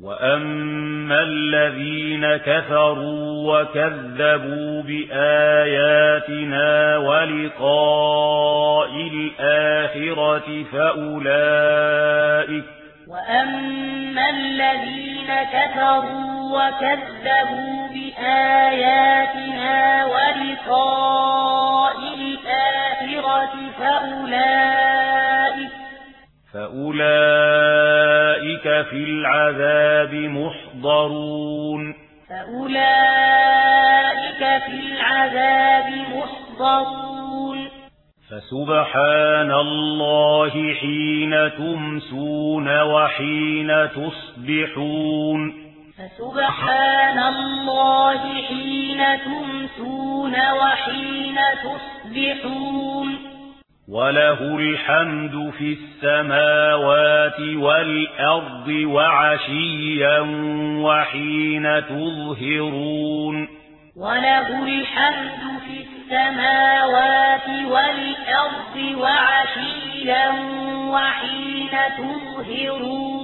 وَأَمَّا الَّذِينَ كَفَرُوا وَكَذَّبُوا بِآيَاتِنَا وَلِقَاءِ الْآخِرَةِ فَأُولَئِكَ وَأَمَّا الَّذِينَ كَفَرُوا وَكَذَّبُوا بِآيَاتِنَا وَلِقَاءِ الْآخِرَةِ فَأُولَئِكَ فَأُولَئِكَ فِي الْعَذَابِ مُحْضَرُونَ فَأُولَئِكَ فِي الْعَذَابِ مُحْضَرُونَ فَسُبْحَانَ اللَّهِ حِينَ تُمْسُونَ وَحِينَ تُصْبِحُونَ فسبحان الله حين تمسون وحين تصبحون وله الحمد في السماوات والأرض وعشيا وحين تظهرون وله الحمد في السماوات والأرض وعشيا وحين تظهرون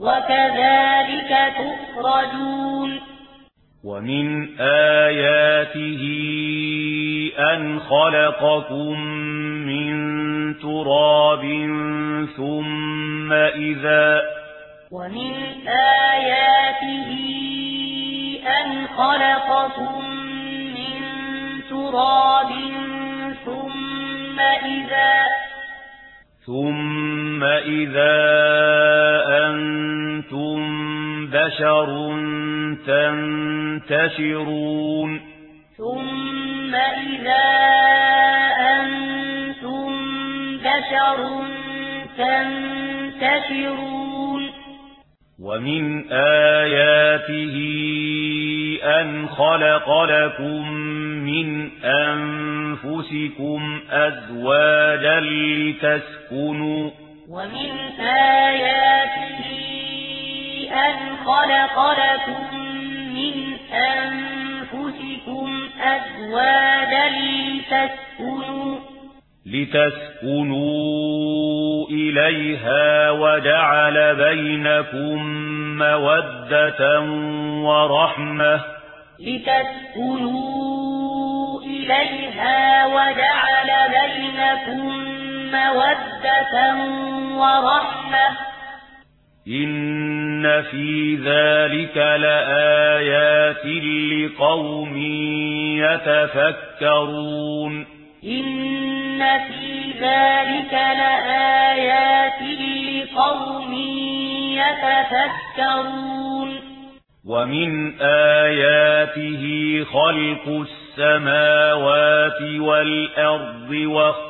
وكذلك تخرجون ومن آياته أن خلقكم من تراب ثم إذا ومن آياته أن خلقكم من تراب ثم إذا ثم إذا أنتم أنتم بشر تنتشرون ثم إذا أنتم بشر تنتشرون ومن آياته أن خلق لكم من أنفسكم أزواجا لتسكنوا ومن آياته أن خلق لكم من أنفسكم أزواجا لتسكنوا لتسكنوا إليها وجعل بينكم مودة ورحمة. لتسكنوا إليها وجعل بينكم مودة ورحمة. إن في ذلك لآيات لقوم يتفكرون إن في ذلك لآيات لقوم يتفكرون ومن آياته خلق السماوات والأرض وَ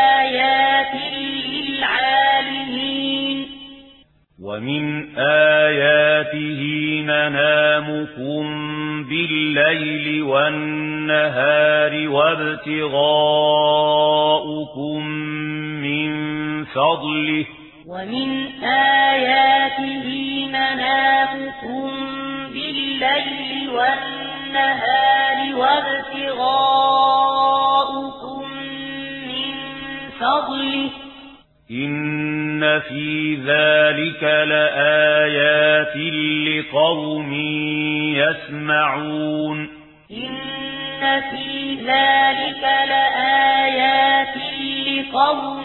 الليل والنهار وابتغاؤكم من فضله. ومن آياته منامكم بالليل والنهار وابتغاؤكم من فضله. إن في ذلك لآيات لقوم يسمعون إن في ذلك لآيات لقوم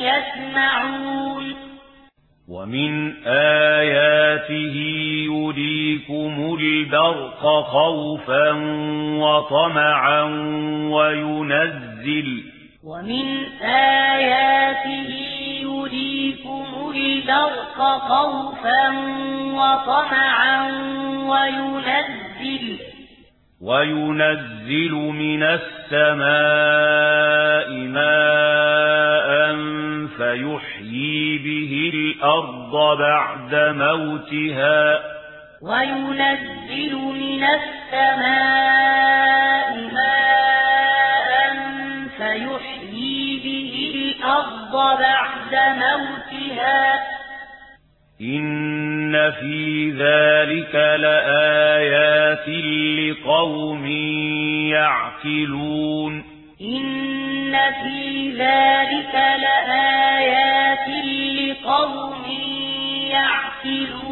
يسمعون ومن آياته يريكم البرق خوفا وطمعا وينزل ومن آياته يريكم البرق خوفا وطمعا وينزل وينزل من السماء ماء فيحيي به الأرض بعد موتها. وينزل من السماء ماء فيحيي به الأرض بعد موتها إن في ذلك لآيات لقوم يعقلون إن في ذلك لآيات لقوم يعقلون